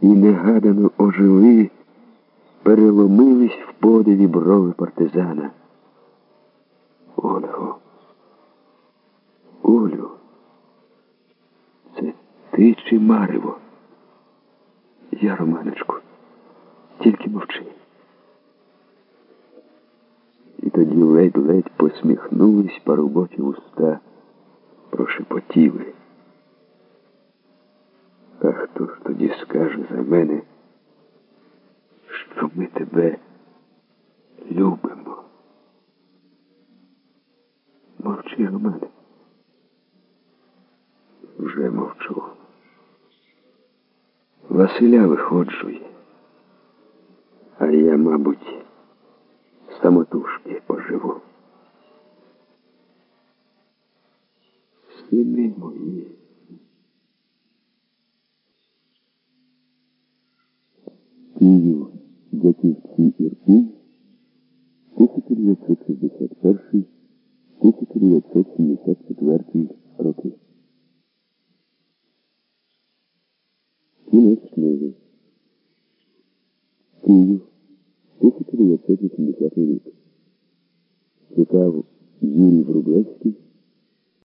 і негадано ожили, переломились в подиві брови партизана. Ольго, Олю, це ти чи Марево? Я, Романочку, тільки мовчи. І тоді ледь-ледь посміхнулись паруботі уста, прошепотіли. А хто ж тоді скаже за мене, що ми тебе любимо? Мовчи, Романе. Вже мовчу. Василя виходжує. А я, мабуть, самотужки поживу. Сини мої. Київ, Дяківці Ірпінь, 1961-1974 роки. Кінець книги. Київ, 1980 рік. Читав Юрій Врублевський